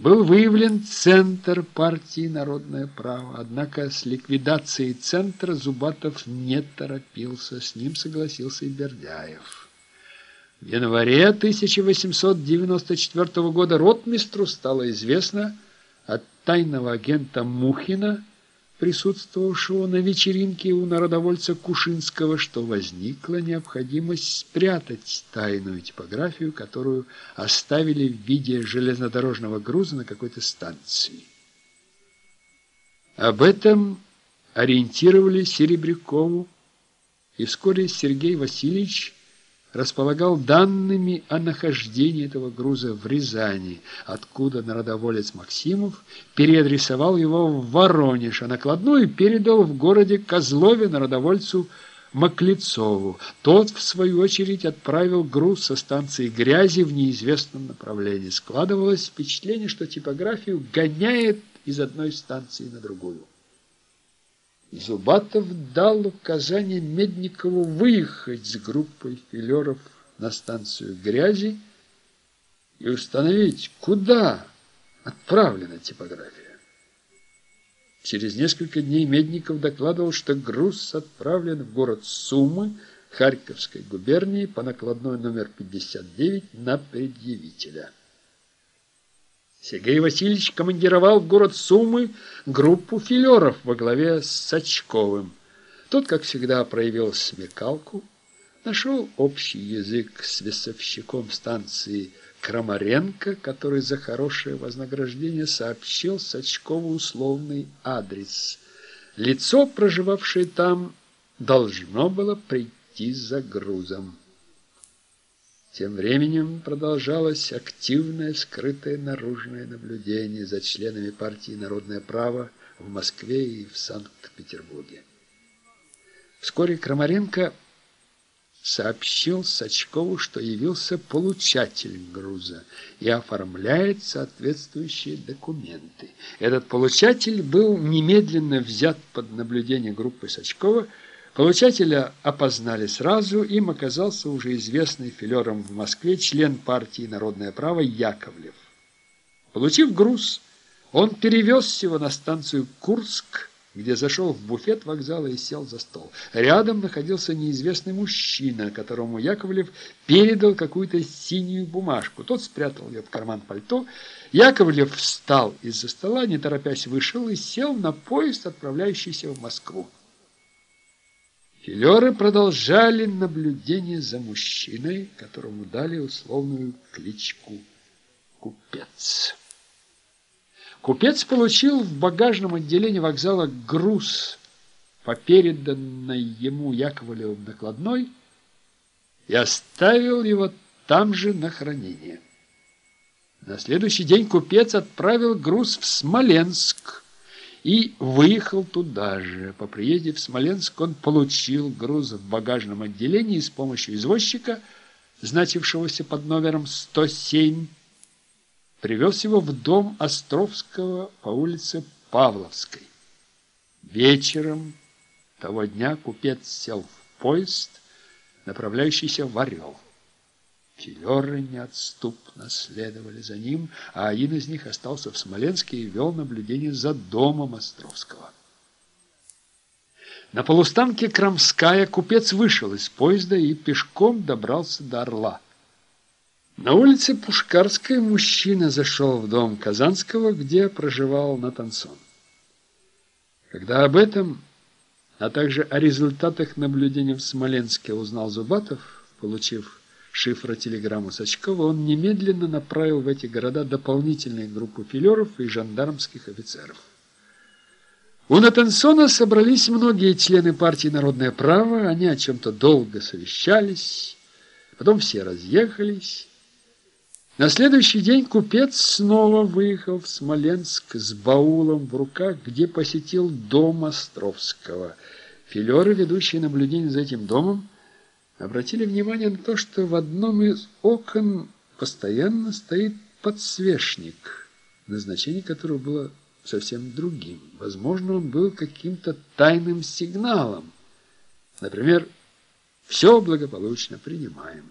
был выявлен центр партии «Народное право». Однако с ликвидацией центра Зубатов не торопился, с ним согласился и Бердяев. В январе 1894 года ротмистру стало известно от тайного агента Мухина, присутствовавшего на вечеринке у народовольца Кушинского, что возникла необходимость спрятать тайную типографию, которую оставили в виде железнодорожного груза на какой-то станции. Об этом ориентировали Серебрякову, и вскоре Сергей Васильевич располагал данными о нахождении этого груза в Рязани, откуда народоволец Максимов переадресовал его в Воронеж, а накладную передал в городе Козлове народовольцу Маклецову. Тот, в свою очередь, отправил груз со станции Грязи в неизвестном направлении. Складывалось впечатление, что типографию гоняет из одной станции на другую. Зубатов дал указание Медникову выехать с группой филеров на станцию грязи и установить, куда отправлена типография. Через несколько дней Медников докладывал, что груз отправлен в город Сумы Харьковской губернии по накладной номер 59 на предъявителя. Сергей Васильевич командировал в город Сумы группу филеров во главе с Сачковым. Тот, как всегда, проявил смекалку, нашел общий язык с весовщиком станции Крамаренко, который за хорошее вознаграждение сообщил Сачкову условный адрес. Лицо, проживавшее там, должно было прийти за грузом. Тем временем продолжалось активное скрытое наружное наблюдение за членами партии «Народное право» в Москве и в Санкт-Петербурге. Вскоре Крамаренко сообщил Сачкову, что явился получатель груза и оформляет соответствующие документы. Этот получатель был немедленно взят под наблюдение группы Сачкова, Получателя опознали сразу, им оказался уже известный филером в Москве член партии «Народное право» Яковлев. Получив груз, он перевез его на станцию Курск, где зашел в буфет вокзала и сел за стол. Рядом находился неизвестный мужчина, которому Яковлев передал какую-то синюю бумажку. Тот спрятал ее в карман пальто. Яковлев встал из-за стола, не торопясь вышел и сел на поезд, отправляющийся в Москву. Филеры продолжали наблюдение за мужчиной, которому дали условную кличку «Купец». Купец получил в багажном отделении вокзала груз по переданной ему Яковлевым накладной и оставил его там же на хранение. На следующий день купец отправил груз в Смоленск, и выехал туда же. По приезде в Смоленск он получил груз в багажном отделении с помощью извозчика, значившегося под номером 107, привез его в дом Островского по улице Павловской. Вечером того дня купец сел в поезд, направляющийся в Орел. Филеры неотступно следовали за ним, а один из них остался в Смоленске и вел наблюдение за домом Островского. На полустанке Крамская купец вышел из поезда и пешком добрался до Орла. На улице Пушкарской мужчина зашел в дом Казанского, где проживал Натансон. Когда об этом, а также о результатах наблюдения в Смоленске узнал Зубатов, получив шифротелеграмму Сачкова, он немедленно направил в эти города дополнительные группы филеров и жандармских офицеров. У Натансона собрались многие члены партии «Народное право», они о чем-то долго совещались, потом все разъехались. На следующий день купец снова выехал в Смоленск с баулом в руках, где посетил дом Островского. Филеры, ведущие наблюдение за этим домом, обратили внимание на то, что в одном из окон постоянно стоит подсвечник, назначение которого было совсем другим. Возможно, он был каким-то тайным сигналом. Например, «Все благополучно принимаем».